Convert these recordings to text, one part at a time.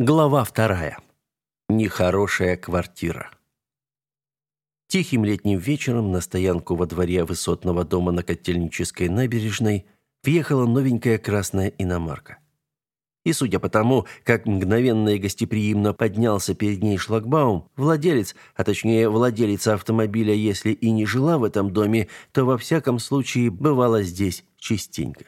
Глава вторая. Нехорошая квартира. Тихим летним вечером на стоянку во дворе высотного дома на Котельнической набережной въехала новенькая красная иномарка. И судя по тому, как мгновенно и гостеприимно поднялся перед ней шлагбаум, владелец, а точнее владелица автомобиля, если и не жила в этом доме, то во всяком случае бывала здесь частенько.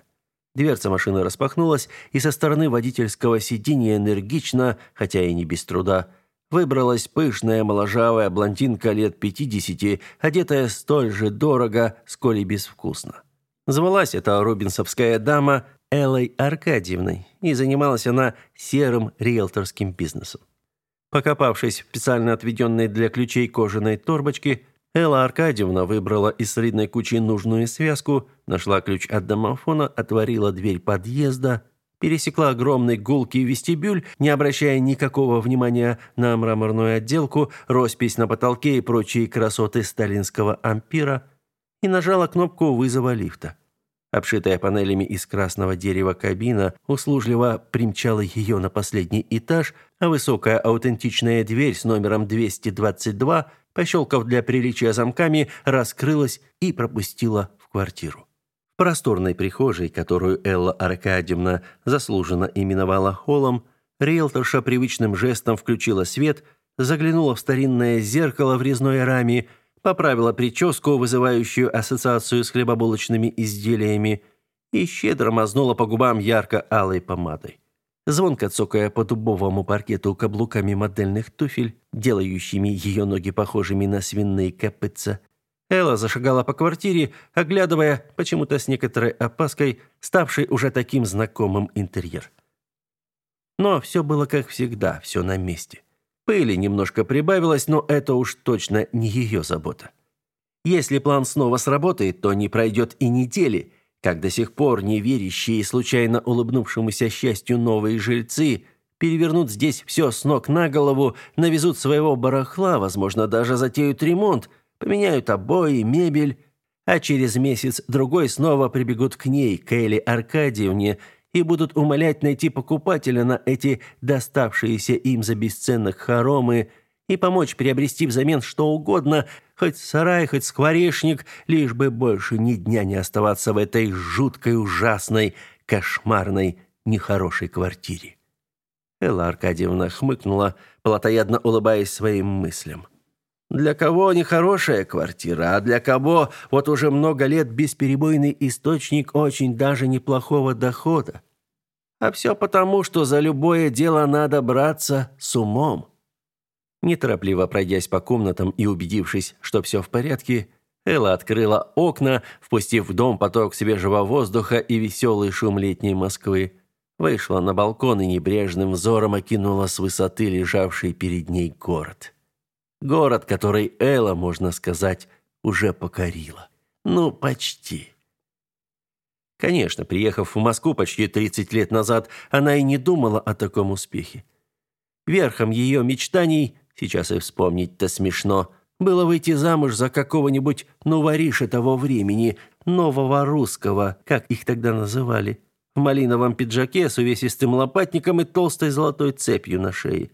Дверца машины распахнулась, и со стороны водительского сиденья энергично, хотя и не без труда, выбралась пышная моложавая блондинка лет пятидесяти, одетая столь же дорого, сколь и безвкусно. Звалась эта рубинсовская дама Эллой Аркадьевной, и занималась она серым риэлторским бизнесом. Покопавшись в специально отведенной для ключей кожаной торбочке, Элла Аркадьевна выбрала из солидной кучи нужную связку, нашла ключ от домофона, отворила дверь подъезда, пересекла огромный гулкий вестибюль, не обращая никакого внимания на мраморную отделку, роспись на потолке и прочие красоты сталинского ампира, и нажала кнопку вызова лифта. Обшитая панелями из красного дерева кабина услужливо примчала ее на последний этаж, а высокая аутентичная дверь с номером 222 пощелкав для приличия замками, раскрылась и пропустила в квартиру. В просторной прихожей, которую Элла Аркадьевна заслуженно именовала холлом, риэлторша привычным жестом включила свет, заглянула в старинное зеркало в резной раме, поправила прическу, вызывающую ассоциацию с хлебобулочными изделиями, и щедро мазнула по губам ярко-алой помадой звонко цокая по дубовому паркету каблуками модельных туфель, делающими ее ноги похожими на свиные копытца. Элла зашагала по квартире, оглядывая, почему-то с некоторой опаской, ставший уже таким знакомым интерьер. Но все было как всегда, все на месте. Пыли немножко прибавилось, но это уж точно не ее забота. Если план снова сработает, то не пройдет и недели – как до сих пор неверящие и случайно улыбнувшемуся счастью новые жильцы перевернут здесь все с ног на голову, навезут своего барахла, возможно, даже затеют ремонт, поменяют обои, мебель, а через месяц-другой снова прибегут к ней, к Элле Аркадьевне, и будут умолять найти покупателя на эти доставшиеся им за бесценок хоромы и помочь приобрести взамен что угодно – Хоть сарай, хоть скворечник, лишь бы больше ни дня не оставаться в этой жуткой, ужасной, кошмарной, нехорошей квартире. Элла Аркадьевна хмыкнула, плотоядно улыбаясь своим мыслям. Для кого нехорошая квартира, а для кого вот уже много лет бесперебойный источник очень даже неплохого дохода. А все потому, что за любое дело надо браться с умом. Неторопливо пройдясь по комнатам и убедившись, что все в порядке, Элла открыла окна, впустив в дом поток свежего воздуха и веселый шум летней Москвы. Вышла на балкон и небрежным взором окинула с высоты лежавший перед ней город. Город, который Элла, можно сказать, уже покорила. Ну, почти. Конечно, приехав в Москву почти 30 лет назад, она и не думала о таком успехе. Верхом ее мечтаний сейчас и вспомнить-то смешно, было выйти замуж за какого-нибудь новориша того времени, нового русского, как их тогда называли, в малиновом пиджаке с увесистым лопатником и толстой золотой цепью на шее.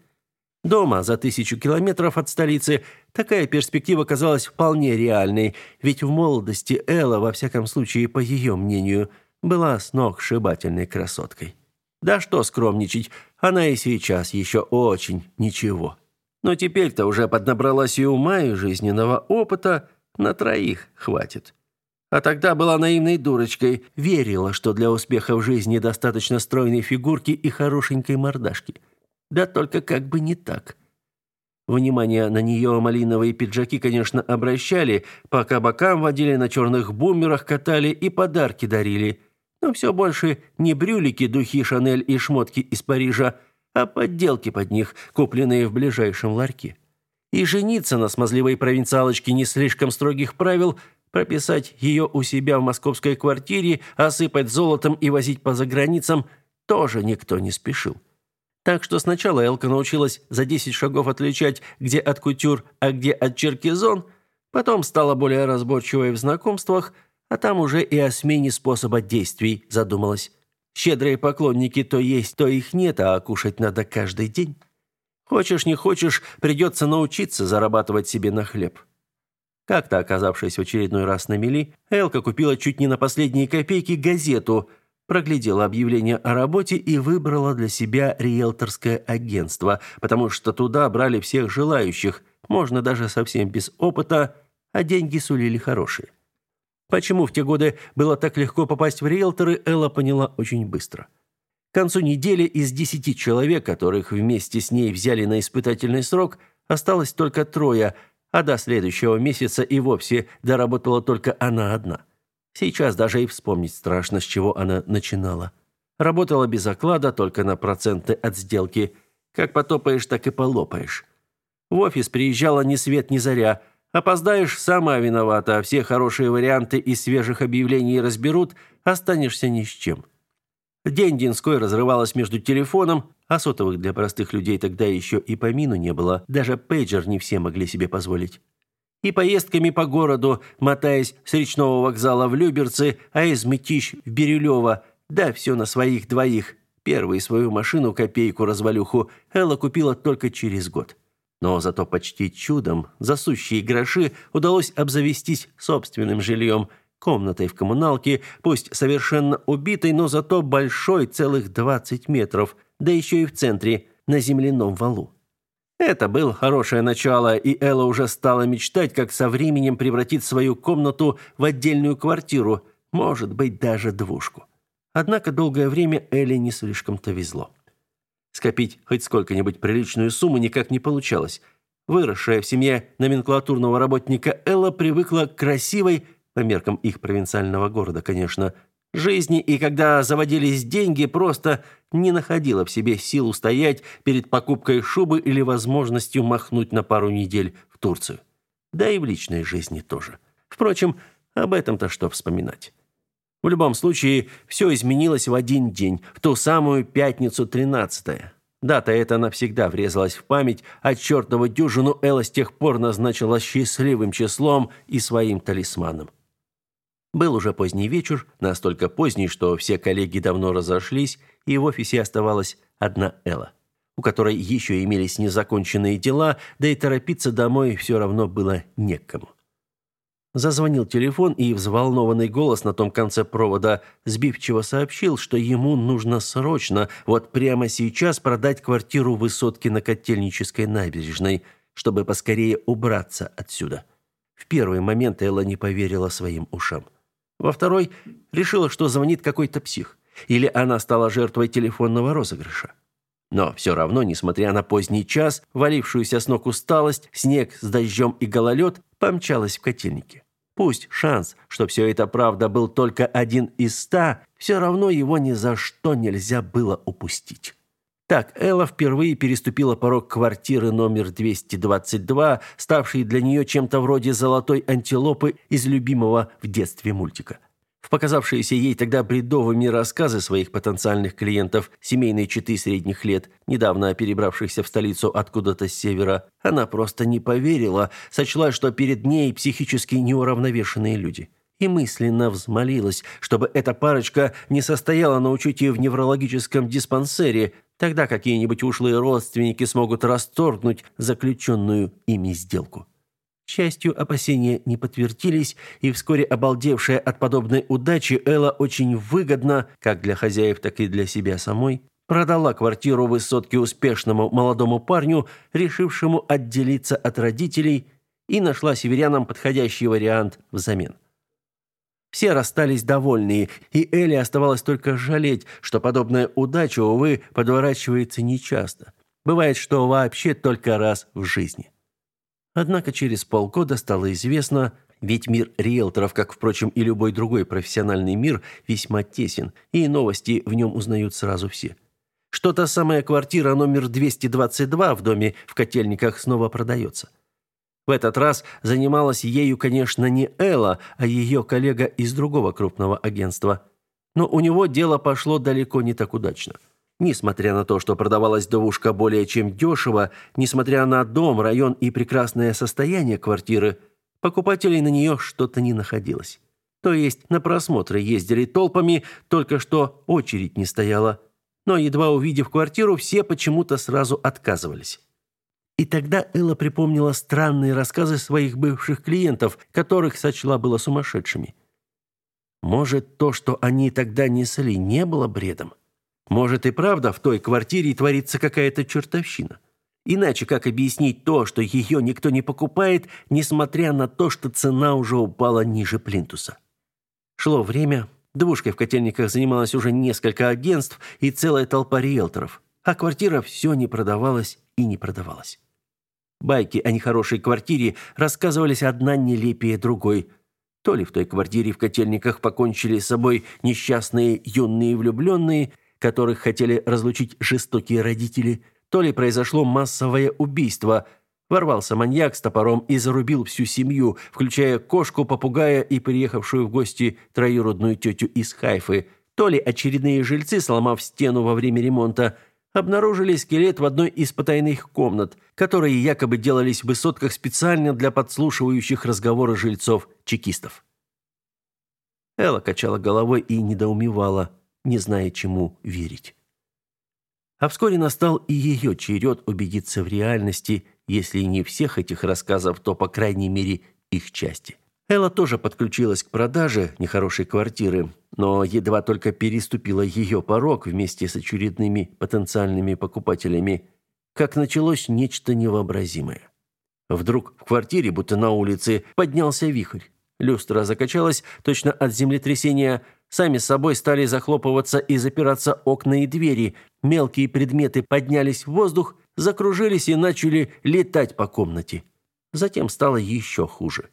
Дома, за тысячу километров от столицы, такая перспектива казалась вполне реальной, ведь в молодости Элла, во всяком случае, по ее мнению, была с ног сшибательной красоткой. Да что скромничать, она и сейчас еще очень ничего. Но теперь-то уже поднабралась и ума, и жизненного опыта, на троих хватит. А тогда была наивной дурочкой, верила, что для успеха в жизни достаточно стройной фигурки и хорошенькой мордашки. Да только как бы не так. Внимание на нее малиновые пиджаки, конечно, обращали, по кабакам водили, на черных бумерах катали и подарки дарили. Но все больше не брюлики, духи Шанель и шмотки из Парижа, а подделки под них, купленные в ближайшем ларьке. И жениться на смазливой провинциалочке не слишком строгих правил, прописать ее у себя в московской квартире, осыпать золотом и возить по заграницам тоже никто не спешил. Так что сначала Элка научилась за 10 шагов отличать, где от кутюр, а где от черкизон, потом стала более разборчивой в знакомствах, а там уже и о смене способа действий задумалась. Щедрые поклонники то есть, то их нет, а кушать надо каждый день. Хочешь не хочешь, придется научиться зарабатывать себе на хлеб. Как-то оказавшись в очередной раз на мели, Элка купила чуть не на последние копейки газету, проглядела объявление о работе и выбрала для себя риэлторское агентство, потому что туда брали всех желающих, можно даже совсем без опыта, а деньги сулили хорошие. Почему в те годы было так легко попасть в риэлторы, Элла поняла очень быстро. К концу недели из десяти человек, которых вместе с ней взяли на испытательный срок, осталось только трое – а до следующего месяца и вовсе доработала только она одна. Сейчас даже и вспомнить страшно, с чего она начинала. Работала без оклада, только на проценты от сделки. Как потопаешь, так и полопаешь. В офис приезжала ни свет ни заря. Опоздаешь – сама виновата, а все хорошие варианты из свежих объявлений разберут, останешься ни с чем. День Динской разрывалась между телефоном, а сотовых для простых людей тогда еще и помину не было, даже пейджер не все могли себе позволить. И поездками по городу, мотаясь с речного вокзала в Люберцы, а из Мытищ в Бирюлево, да все на своих двоих. Первую свою машину, копейку-развалюху, Элла купила только через год. Но зато почти чудом, за сущие гроши, удалось обзавестись собственным жильем – комнатой в коммуналке, пусть совершенно убитой, но зато большой, целых 20 метров, да еще и в центре, на земляном валу. Это было хорошее начало, и Элла уже стала мечтать, как со временем превратить свою комнату в отдельную квартиру, может быть, даже двушку. Однако долгое время Элле не слишком-то везло. Скопить хоть сколько-нибудь приличную сумму никак не получалось. Выросшая в семье номенклатурного работника Элла привыкла к красивой, по меркам их провинциального города, конечно, жизни, и когда заводились деньги, просто не находила в себе сил устоять перед покупкой шубы или возможностью махнуть на пару недель в Турцию. Да и в личной жизни тоже. Впрочем, об этом-то что вспоминать. В любом случае, все изменилось в один день, в ту самую пятницу 13 Дата эта навсегда врезалась в память, а чертову дюжину Элла с тех пор назначила счастливым числом и своим талисманом. Был уже поздний вечер, настолько поздний, что все коллеги давно разошлись, и в офисе оставалась одна Элла, у которой еще имелись незаконченные дела, да и торопиться домой все равно было некому. Зазвонил телефон, и взволнованный голос на том конце провода сбивчиво сообщил, что ему нужно срочно, вот прямо сейчас продать квартиру в высотке на Котельнической набережной, чтобы поскорее убраться отсюда. В первый момент Элла не поверила своим ушам. Во второй решила, что звонит какой-то псих. Или она стала жертвой телефонного розыгрыша. Но все равно, несмотря на поздний час, валившуюся с ног усталость, снег с дождем и гололед, помчалась в котельнике. Пусть шанс, что все это правда, был только один из ста, все равно его ни за что нельзя было упустить. Так Элла впервые переступила порог квартиры номер 222, ставшей для нее чем-то вроде золотой антилопы из любимого в детстве мультика. В показавшиеся ей тогда бредовыми рассказы своих потенциальных клиентов семейной четы средних лет, недавно перебравшихся в столицу откуда-то с севера, она просто не поверила, сочла, что перед ней психически неуравновешенные люди и мысленно взмолилась, чтобы эта парочка не состояла на учете в неврологическом диспансере, Тогда какие-нибудь ушлые родственники смогут расторгнуть заключенную ими сделку. К счастью, опасения не подтвердились, и вскоре обалдевшая от подобной удачи Элла очень выгодно, как для хозяев, так и для себя самой, продала квартиру высотки успешному молодому парню, решившему отделиться от родителей, и нашла северянам подходящий вариант взамен. Все расстались довольные, и Элли оставалось только жалеть, что подобная удача, увы, подворачивается нечасто. Бывает, что вообще только раз в жизни. Однако через полгода стало известно, ведь мир риэлторов, как, впрочем, и любой другой профессиональный мир, весьма тесен, и новости в нем узнают сразу все. Что та самая квартира номер 222 в доме в Котельниках снова продается. В этот раз занималась ею, конечно, не Элла, а ее коллега из другого крупного агентства. Но у него дело пошло далеко не так удачно. Несмотря на то, что продавалась довушка более чем дешево, несмотря на дом, район и прекрасное состояние квартиры, покупателей на нее что-то не находилось. То есть на просмотры ездили толпами, только что очередь не стояла. Но едва увидев квартиру, все почему-то сразу отказывались. И тогда Элла припомнила странные рассказы своих бывших клиентов, которых сочла было сумасшедшими. Может, то, что они тогда несли, не было бредом? Может и правда в той квартире творится какая-то чертовщина? Иначе как объяснить то, что ее никто не покупает, несмотря на то, что цена уже упала ниже плинтуса? Шло время, двушкой в котельниках занималось уже несколько агентств и целая толпа риэлторов, а квартира все не продавалась и не продавалась. Байки о нехорошей квартире рассказывались одна нелепее другой. То ли в той квартире в котельниках покончили с собой несчастные юные влюбленные, которых хотели разлучить жестокие родители, то ли произошло массовое убийство. Ворвался маньяк с топором и зарубил всю семью, включая кошку, попугая и приехавшую в гости троюродную тетю из Хайфы. То ли очередные жильцы, сломав стену во время ремонта, обнаружили скелет в одной из потайных комнат, которые якобы делались в высотках специально для подслушивающих разговоры жильцов-чекистов. Элла качала головой и недоумевала, не зная, чему верить. А вскоре настал и ее черед убедиться в реальности, если не всех этих рассказов, то, по крайней мере, их части. Элла тоже подключилась к продаже нехорошей квартиры, но едва только переступила ее порог вместе с очередными потенциальными покупателями, как началось нечто невообразимое. Вдруг в квартире, будто на улице, поднялся вихрь. Люстра закачалась точно от землетрясения, сами собой стали захлопываться и запираться окна и двери, мелкие предметы поднялись в воздух, закружились и начали летать по комнате. Затем стало еще хуже.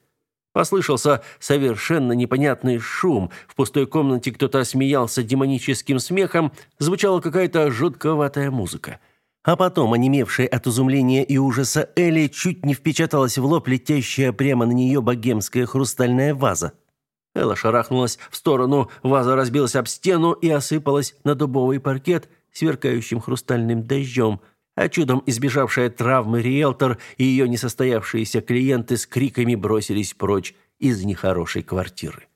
Послышался совершенно непонятный шум. В пустой комнате кто-то смеялся демоническим смехом, звучала какая-то жутковатая музыка. А потом, онемевшая от изумления и ужаса Элли, чуть не впечаталась в лоб летящая прямо на нее богемская хрустальная ваза. Элла шарахнулась в сторону, ваза разбилась об стену и осыпалась на дубовый паркет сверкающим хрустальным дождем – а чудом избежавшая травмы риэлтор и ее несостоявшиеся клиенты с криками бросились прочь из нехорошей квартиры.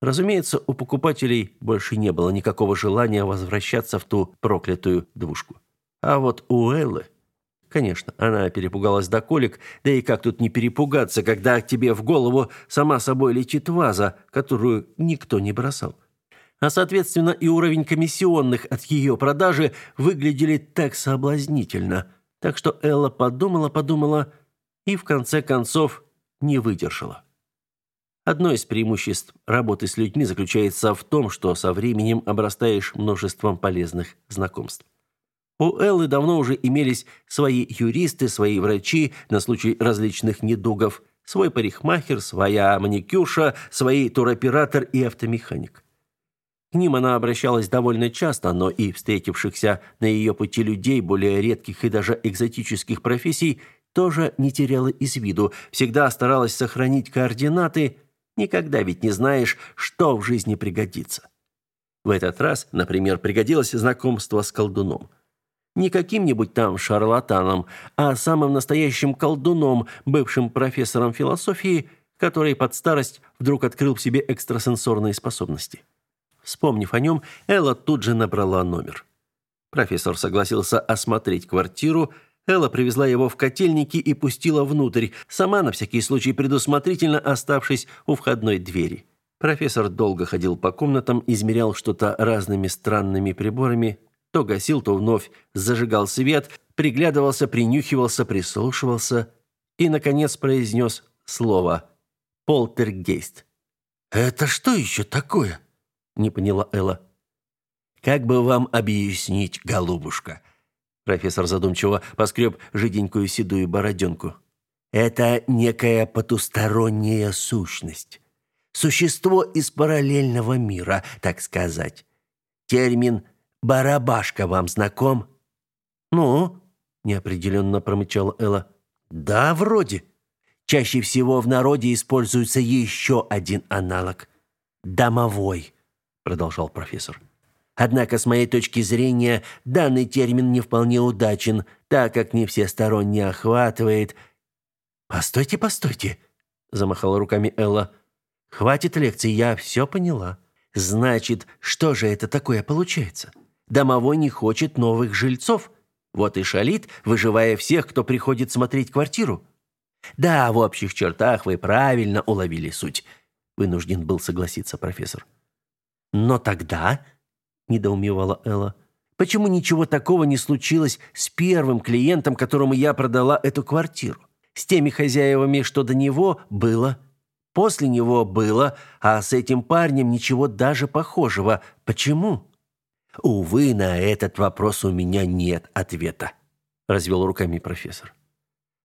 Разумеется, у покупателей больше не было никакого желания возвращаться в ту проклятую двушку. А вот у Эллы... Конечно, она перепугалась до колик, да и как тут не перепугаться, когда к тебе в голову сама собой летит ваза, которую никто не бросал а соответственно и уровень комиссионных от ее продажи выглядели так соблазнительно. Так что Элла подумала-подумала и в конце концов не выдержала. Одно из преимуществ работы с людьми заключается в том, что со временем обрастаешь множеством полезных знакомств. У Эллы давно уже имелись свои юристы, свои врачи на случай различных недугов, свой парикмахер, своя маникюрша, свой туроператор и автомеханик. К ним она обращалась довольно часто, но и встретившихся на ее пути людей более редких и даже экзотических профессий тоже не теряла из виду, всегда старалась сохранить координаты, никогда ведь не знаешь, что в жизни пригодится. В этот раз, например, пригодилось знакомство с колдуном. Не каким-нибудь там шарлатаном, а самым настоящим колдуном, бывшим профессором философии, который под старость вдруг открыл в себе экстрасенсорные способности. Вспомнив о нем, Элла тут же набрала номер. Профессор согласился осмотреть квартиру. Элла привезла его в котельники и пустила внутрь, сама на всякий случай предусмотрительно оставшись у входной двери. Профессор долго ходил по комнатам, измерял что-то разными странными приборами, то гасил, то вновь зажигал свет, приглядывался, принюхивался, прислушивался и, наконец, произнес слово «полтергейст». «Это что еще такое?» не поняла Элла. Как бы вам объяснить, голубушка? Профессор задумчиво поскреб жиденькую седую бороденку. Это некая потусторонняя сущность. Существо из параллельного мира, так сказать. Термин «барабашка» вам знаком? «Ну?» – неопределенно промычала Элла. «Да, вроде. Чаще всего в народе используется еще один аналог – домовой продолжал профессор. Однако, с моей точки зрения, данный термин не вполне удачен, так как не всесторонне охватывает... «Постойте, постойте!» – замахала руками Элла. Хватит лекций, я все поняла. Значит, что же это такое получается? Домовой не хочет новых жильцов. Вот и шалит, выживая всех, кто приходит смотреть квартиру. Да, в общих чертах вы правильно уловили суть, вынужден был согласиться профессор. Но тогда, недоумевала Элла, почему ничего такого не случилось с первым клиентом, которому я продала эту квартиру? С теми хозяевами, что до него было, после него было, а с этим парнем ничего даже похожего. Почему? Увы, на этот вопрос у меня нет ответа, развел руками профессор.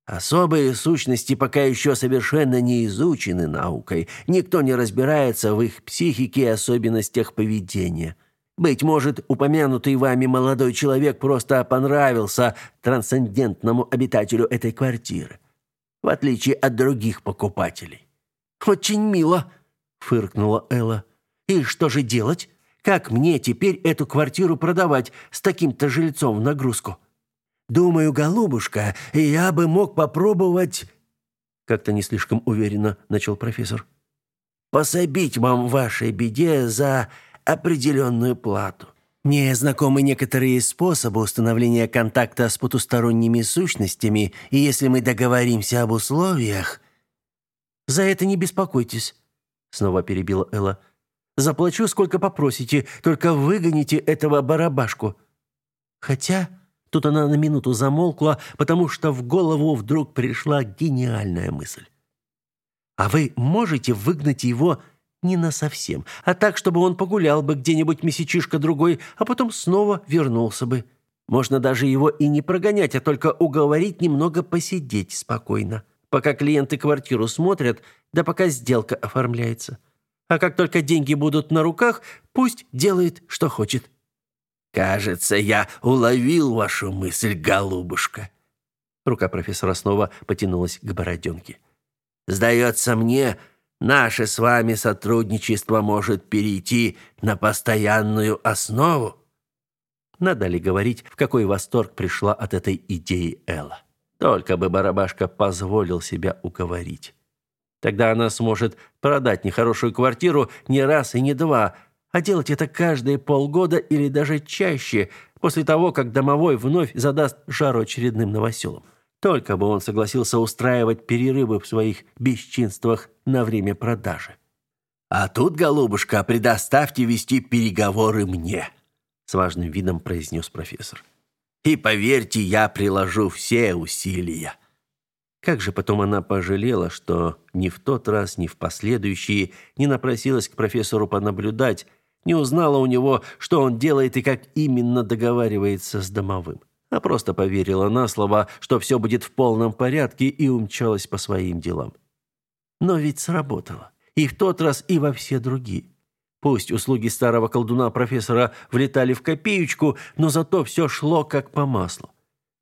Особые сущности пока еще совершенно не изучены наукой. Никто не разбирается в их психике и особенностях поведения. Быть может, упомянутый вами молодой человек просто понравился трансцендентному обитателю этой квартиры, в отличие от других покупателей. Очень мило, фыркнула Элла. И что же делать? Как мне теперь эту квартиру продавать с таким-то жильцом в нагрузку? Думаю, голубушка, я бы мог попробовать как-то не слишком уверенно начал профессор. Пособить вам в вашей беде за определенную плату. Мне знакомы некоторые способы установления контакта с потусторонними сущностями, и если мы договоримся об условиях, за это не беспокойтесь, снова перебила Элла. Заплачу сколько попросите, только выгоните этого барабашку. Хотя Тут она на минуту замолкла, потому что в голову вдруг пришла гениальная мысль. А вы можете выгнать его не на совсем, а так, чтобы он погулял бы где-нибудь месячишка другой, а потом снова вернулся бы. Можно даже его и не прогонять, а только уговорить немного посидеть спокойно, пока клиенты квартиру смотрят, да пока сделка оформляется. А как только деньги будут на руках, пусть делает, что хочет. Кажется, я уловил вашу мысль, голубушка. Рука профессора снова потянулась к бороденке. Сдается мне, наше с вами сотрудничество может перейти на постоянную основу. Надо ли говорить, в какой восторг пришла от этой идеи Элла? Только бы барабашка позволил себя уговорить. Тогда она сможет продать нехорошую квартиру не раз и не два, а делать это каждые полгода или даже чаще, после того, как домовой вновь задаст жару очередным новоселам. Только бы он согласился устраивать перерывы в своих бесчинствах на время продажи. «А тут, голубушка, предоставьте вести переговоры мне», — с важным видом произнес профессор. «И поверьте, я приложу все усилия». Как же потом она пожалела, что ни в тот раз, ни в последующие не напросилась к профессору понаблюдать, не узнала у него, что он делает и как именно договаривается с домовым, а просто поверила на слово, что все будет в полном порядке и умчалась по своим делам. Но ведь сработало. И в тот раз, и во все другие. Пусть услуги старого колдуна-профессора влетали в копеечку, но зато все шло как по маслу.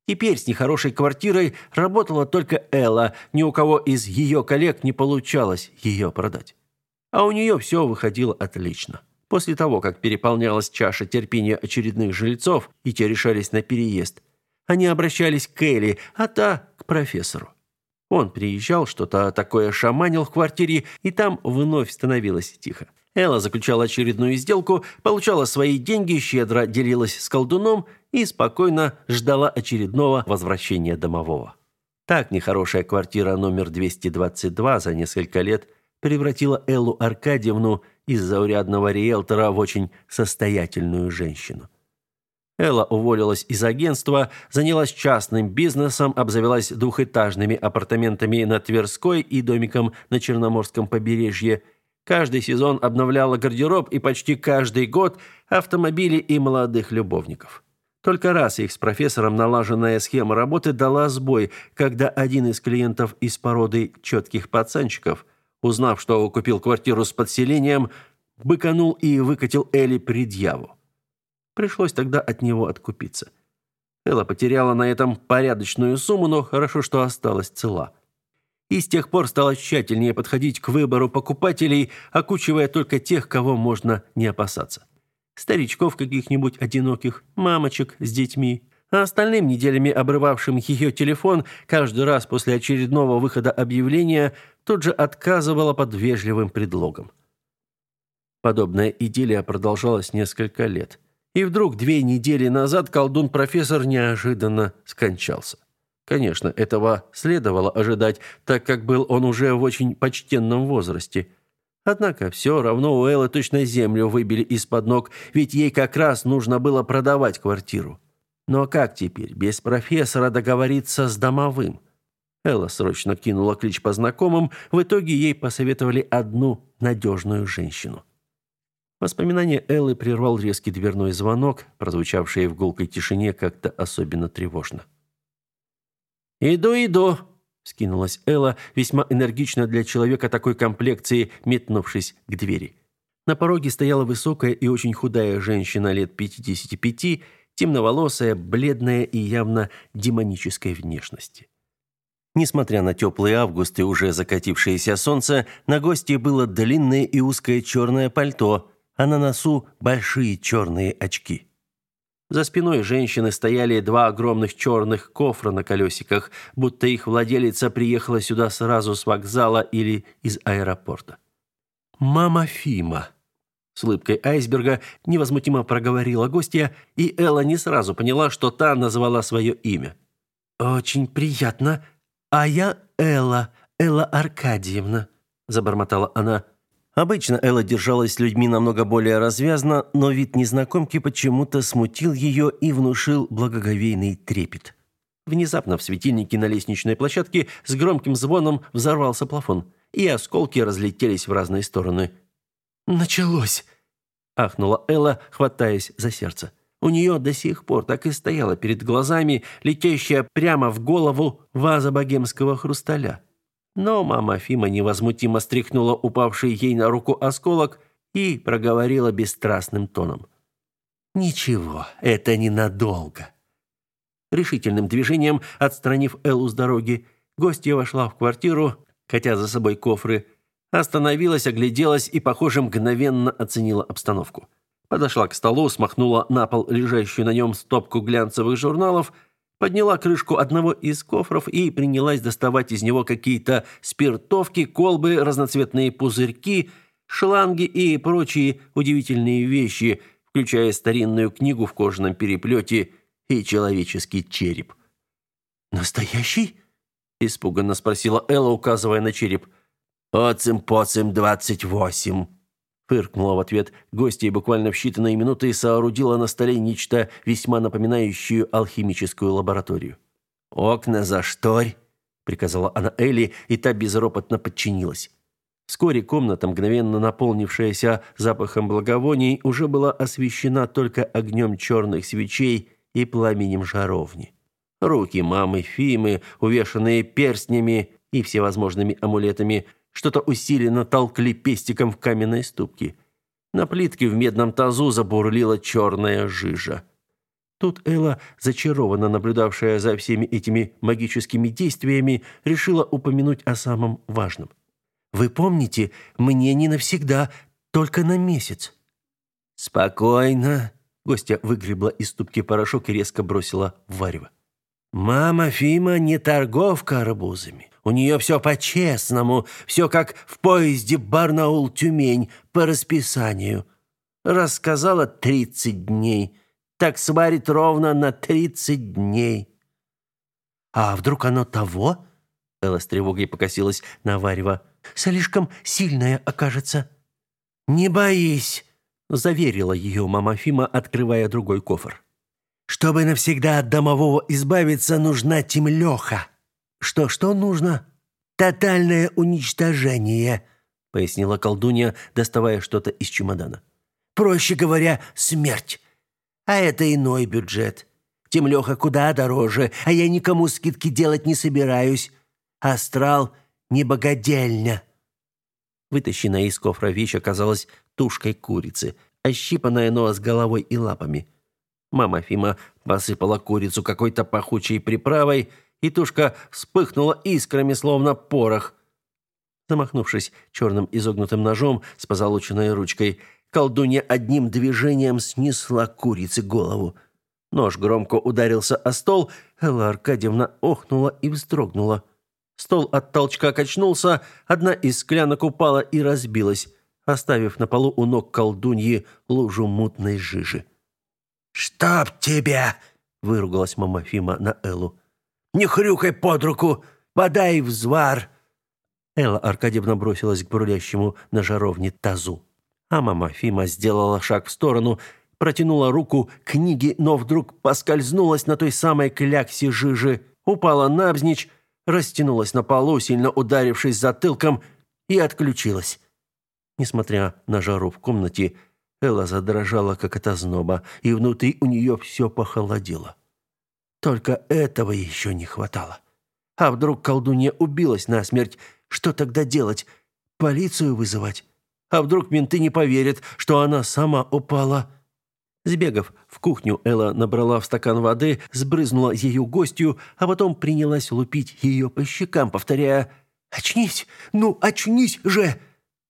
Теперь с нехорошей квартирой работала только Элла, ни у кого из ее коллег не получалось ее продать. А у нее все выходило отлично. После того, как переполнялась чаша терпения очередных жильцов, и те решались на переезд, они обращались к Элли, а та к профессору. Он приезжал, что-то такое шаманил в квартире, и там вновь становилось тихо. Элла заключала очередную сделку, получала свои деньги, щедро делилась с колдуном и спокойно ждала очередного возвращения домового. Так нехорошая квартира номер 222 за несколько лет превратила Эллу Аркадьевну из заурядного риэлтора в очень состоятельную женщину. Элла уволилась из агентства, занялась частным бизнесом, обзавелась двухэтажными апартаментами на Тверской и домиком на Черноморском побережье. Каждый сезон обновляла гардероб и почти каждый год автомобили и молодых любовников. Только раз их с профессором налаженная схема работы дала сбой, когда один из клиентов из породы четких пацанчиков – Узнав, что купил квартиру с подселением, быканул и выкатил Элли предъяву. Пришлось тогда от него откупиться. Элла потеряла на этом порядочную сумму, но хорошо, что осталась цела. И с тех пор стала тщательнее подходить к выбору покупателей, окучивая только тех, кого можно не опасаться. Старичков каких-нибудь одиноких, мамочек с детьми, а остальным неделями обрывавшим ее телефон каждый раз после очередного выхода объявления тут же отказывала под вежливым предлогом. Подобная идиллия продолжалась несколько лет. И вдруг две недели назад колдун-профессор неожиданно скончался. Конечно, этого следовало ожидать, так как был он уже в очень почтенном возрасте. Однако все равно у Эллы точно землю выбили из-под ног, ведь ей как раз нужно было продавать квартиру. Но как теперь без профессора договориться с домовым? Элла срочно кинула клич по знакомым, в итоге ей посоветовали одну надежную женщину. Воспоминание Эллы прервал резкий дверной звонок, прозвучавший в гулкой тишине как-то особенно тревожно. «Иду, иду!» — скинулась Элла, весьма энергично для человека такой комплекции, метнувшись к двери. На пороге стояла высокая и очень худая женщина лет 55, темноволосая, бледная и явно демонической внешности. Несмотря на теплый август и уже закатившееся солнце, на гостье было длинное и узкое черное пальто, а на носу большие черные очки. За спиной женщины стояли два огромных черных кофра на колесиках, будто их владелица приехала сюда сразу с вокзала или из аэропорта. «Мама Фима», с улыбкой айсберга невозмутимо проговорила гостья, и Элла не сразу поняла, что та назвала свое имя. «Очень приятно. А я Элла, Элла Аркадьевна», – забормотала она. Обычно Элла держалась с людьми намного более развязно, но вид незнакомки почему-то смутил ее и внушил благоговейный трепет. Внезапно в светильнике на лестничной площадке с громким звоном взорвался плафон, и осколки разлетелись в разные стороны – «Началось!» – ахнула Элла, хватаясь за сердце. У нее до сих пор так и стояла перед глазами летящая прямо в голову ваза богемского хрусталя. Но мама Фима невозмутимо стряхнула упавший ей на руку осколок и проговорила бесстрастным тоном. «Ничего, это ненадолго». Решительным движением, отстранив Эллу с дороги, гостья вошла в квартиру, хотя за собой кофры, Остановилась, огляделась и, похоже, мгновенно оценила обстановку. Подошла к столу, смахнула на пол лежащую на нем стопку глянцевых журналов, подняла крышку одного из кофров и принялась доставать из него какие-то спиртовки, колбы, разноцветные пузырьки, шланги и прочие удивительные вещи, включая старинную книгу в кожаном переплете и человеческий череп. «Настоящий?» – испуганно спросила Элла, указывая на череп. «Оцим-поцим двадцать восемь!» Фыркнула в ответ гостья и буквально в считанные минуты соорудила на столе нечто весьма напоминающее алхимическую лабораторию. «Окна зашторь!» — приказала она Элли, и та безропотно подчинилась. Вскоре комната, мгновенно наполнившаяся запахом благовоний, уже была освещена только огнем черных свечей и пламенем жаровни. Руки мамы Фимы, увешанные перстнями и всевозможными амулетами, что-то усиленно толкли пестиком в каменной ступке. На плитке в медном тазу забурлила черная жижа. Тут Элла, зачарованно наблюдавшая за всеми этими магическими действиями, решила упомянуть о самом важном. «Вы помните, мне не навсегда, только на месяц». «Спокойно», — гостья выгребла из ступки порошок и резко бросила в варево. «Мама Фима не торговка арбузами. У нее все по-честному, все как в поезде Барнаул-Тюмень по расписанию. Рассказала тридцать дней, так сварит ровно на тридцать дней. А вдруг оно того? Элла с тревогой покосилась на Варева. Слишком сильное окажется. Не боись, заверила ее мама Фима, открывая другой кофр. Чтобы навсегда от домового избавиться, нужна темлеха. Что что нужно? Тотальное уничтожение, пояснила колдунья, доставая что-то из чемодана. Проще говоря, смерть. А это иной бюджет. Темлёха куда дороже, а я никому скидки делать не собираюсь. Астрал не богадельня. Вытащенная из кофра вещь оказалась тушкой курицы, ощипанная, но с головой и лапами. Мама Фима посыпала курицу какой-то пахучей приправой – и тушка вспыхнула искрами, словно порох. Замахнувшись черным изогнутым ножом с позолоченной ручкой, колдунья одним движением снесла курице голову. Нож громко ударился о стол, Элла Аркадьевна охнула и вздрогнула. Стол от толчка качнулся, одна из склянок упала и разбилась, оставив на полу у ног колдуньи лужу мутной жижи. «Чтоб тебя!» — выругалась мама Фима на Эллу. «Не хрюкай под руку! Подай взвар!» Элла Аркадьевна бросилась к бурлящему на жаровне тазу. А мама Фима сделала шаг в сторону, протянула руку к книге, но вдруг поскользнулась на той самой кляксе жижи, упала навзничь, растянулась на полу, сильно ударившись затылком, и отключилась. Несмотря на жару в комнате, Элла задрожала, как от озноба, и внутри у нее все похолодело. Только этого еще не хватало. А вдруг колдунья убилась насмерть? Что тогда делать? Полицию вызывать? А вдруг менты не поверят, что она сама упала? Сбегав в кухню, Элла набрала в стакан воды, сбрызнула ее гостью, а потом принялась лупить ее по щекам, повторяя «Очнись! Ну, очнись же!»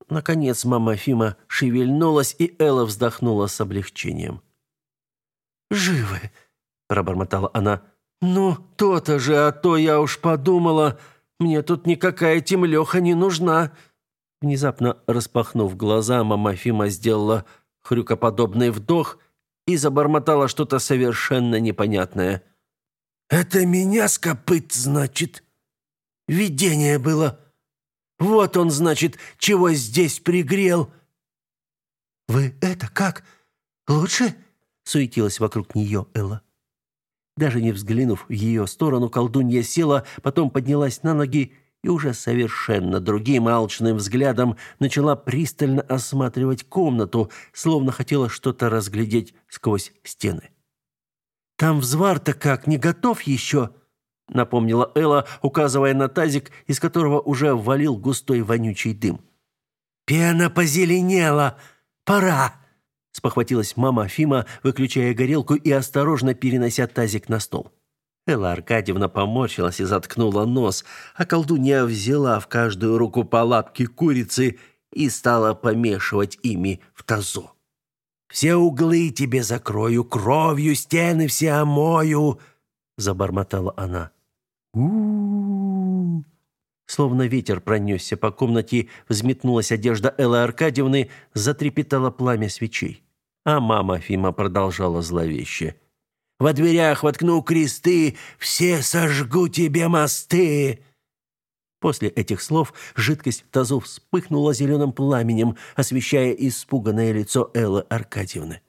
Наконец мама Фима шевельнулась, и Элла вздохнула с облегчением. «Живы!» – пробормотала она. «Ну, то-то же, а то я уж подумала, мне тут никакая темлеха не нужна!» Внезапно распахнув глаза, мама Фима сделала хрюкоподобный вдох и забормотала что-то совершенно непонятное. «Это меня с копыт, значит? Видение было. Вот он, значит, чего здесь пригрел». «Вы это как? Лучше?» — суетилась вокруг нее Элла. Даже не взглянув в ее сторону, колдунья села, потом поднялась на ноги и уже совершенно другим алчным взглядом начала пристально осматривать комнату, словно хотела что-то разглядеть сквозь стены. «Там взвар-то как, не готов еще?» — напомнила Элла, указывая на тазик, из которого уже валил густой вонючий дым. «Пена позеленела! Пора!» — спохватилась мама Фима, выключая горелку и осторожно перенося тазик на стол. Элла Аркадьевна поморщилась и заткнула нос, а колдунья взяла в каждую руку по лапке курицы и стала помешивать ими в тазу. «Все углы тебе закрою, кровью стены все омою!» — забормотала она. у Словно ветер пронесся по комнате, взметнулась одежда Эллы Аркадьевны, затрепетало пламя свечей. А мама Фима продолжала зловеще. Во дверях воткну кресты, все сожгу тебе мосты!» После этих слов жидкость в тазу вспыхнула зеленым пламенем, освещая испуганное лицо Эллы Аркадьевны.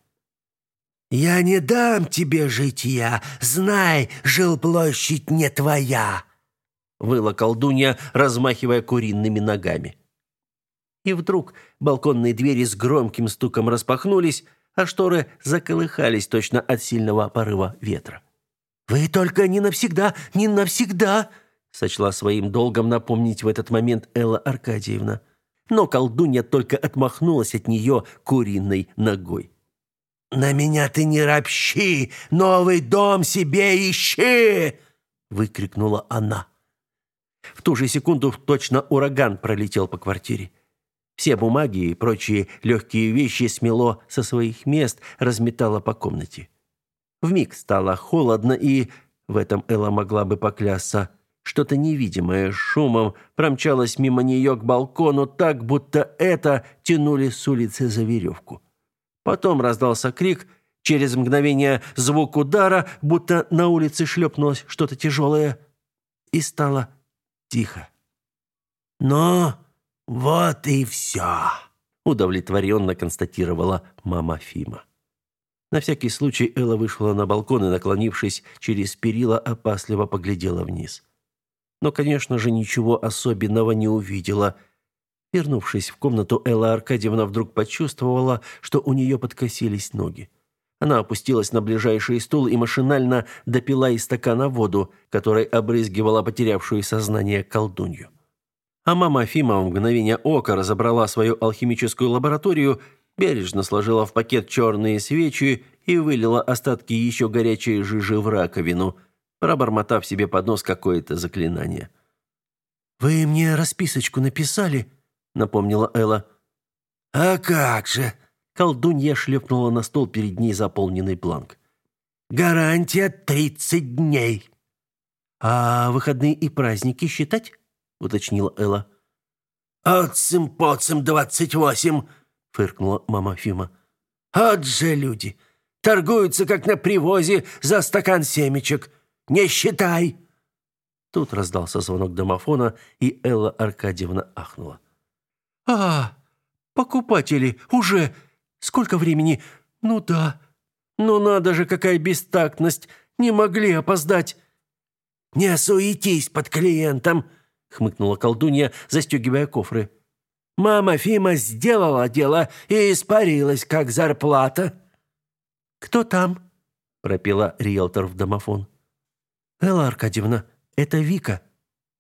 «Я не дам тебе житья, знай, жилплощадь не твоя!» выла колдунья, размахивая куриными ногами. И вдруг балконные двери с громким стуком распахнулись, а шторы заколыхались точно от сильного порыва ветра. «Вы только не навсегда, не навсегда!» сочла своим долгом напомнить в этот момент Элла Аркадьевна. Но колдунья только отмахнулась от нее куриной ногой. «На меня ты не ропщи! Новый дом себе ищи!» выкрикнула она. В ту же секунду точно ураган пролетел по квартире. Все бумаги и прочие легкие вещи смело со своих мест, разметало по комнате. Вмиг стало холодно, и, в этом Элла могла бы поклясться, что-то невидимое шумом промчалось мимо нее к балкону так, будто это тянули с улицы за веревку. Потом раздался крик, через мгновение звук удара, будто на улице шлепнулось что-то тяжелое, и стало тихо. «Но...» «Вот и все», — удовлетворенно констатировала мама Фима. На всякий случай Элла вышла на балкон и, наклонившись через перила, опасливо поглядела вниз. Но, конечно же, ничего особенного не увидела. Вернувшись в комнату, Элла Аркадьевна вдруг почувствовала, что у нее подкосились ноги. Она опустилась на ближайший стул и машинально допила из стакана воду, которой обрызгивала потерявшую сознание колдунью. А мама Фима в мгновение ока разобрала свою алхимическую лабораторию, бережно сложила в пакет черные свечи и вылила остатки еще горячей жижи в раковину, пробормотав себе под нос какое-то заклинание. «Вы мне расписочку написали?» — напомнила Элла. «А как же!» — колдунья шлепнула на стол перед ней заполненный бланк. Гарантия 30 дней. А выходные и праздники считать? Уточнила Элла. Отцем поцем двадцать восемь, фыркнула мама Фима. От же люди торгуются как на привозе за стакан семечек. Не считай. Тут раздался звонок домофона, и Элла Аркадьевна ахнула. А, покупатели уже сколько времени? Ну да. Ну надо же, какая бестактность. Не могли опоздать. Не суетись под клиентом, хмыкнула колдунья, застегивая кофры. Мама Фима сделала дело и испарилась, как зарплата. Кто там? пропела риэлтор в домофон. Элла Аркадьевна, это Вика,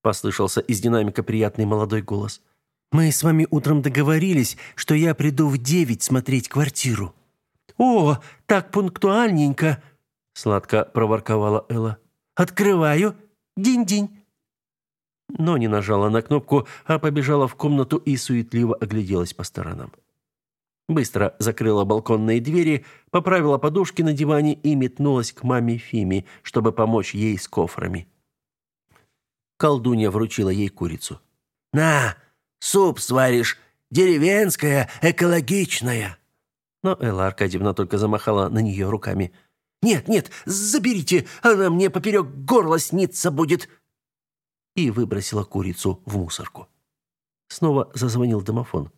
послышался из динамика приятный молодой голос. Мы с вами утром договорились, что я приду в девять смотреть квартиру. О, так пунктуальненько, сладко проворковала Элла. Открываю. Динь-динь но не нажала на кнопку, а побежала в комнату и суетливо огляделась по сторонам. Быстро закрыла балконные двери, поправила подушки на диване и метнулась к маме Фиме, чтобы помочь ей с кофрами. Колдунья вручила ей курицу. «На, суп сваришь, деревенская, экологичная». Но Элла Аркадьевна только замахала на нее руками. «Нет, нет, заберите, она мне поперек горла снится будет», и выбросила курицу в мусорку. Снова зазвонил домофон.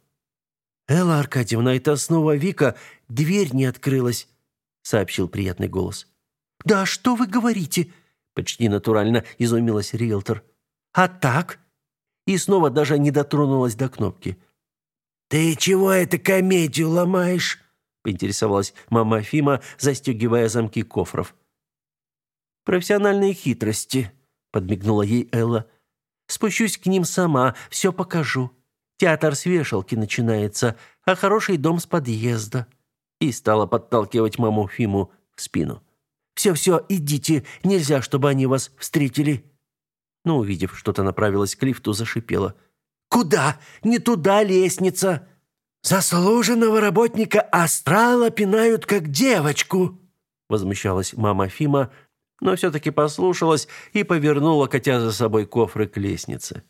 «Элла Аркадьевна, это снова Вика. Дверь не открылась», — сообщил приятный голос. «Да что вы говорите?» — почти натурально изумилась риэлтор. «А так?» И снова даже не дотронулась до кнопки. «Ты чего это комедию ломаешь?» — поинтересовалась мама Фима, застегивая замки кофров. «Профессиональные хитрости», подмигнула ей Элла. Спущусь к ним сама, все покажу. Театр с вешалки начинается, а хороший дом с подъезда. И стала подталкивать маму Фиму в спину. Все-все, идите, нельзя, чтобы они вас встретили. Но увидев, что-то направилась к лифту, зашипела: "Куда? Не туда лестница. Заслуженного работника астрала пинают как девочку", возмущалась мама Фима, но все-таки послушалась и повернула, котя за собой кофры к лестнице.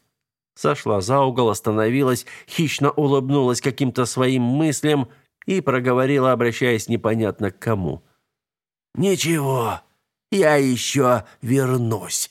Сошла за угол, остановилась, хищно улыбнулась каким-то своим мыслям и проговорила, обращаясь непонятно к кому. «Ничего, я еще вернусь».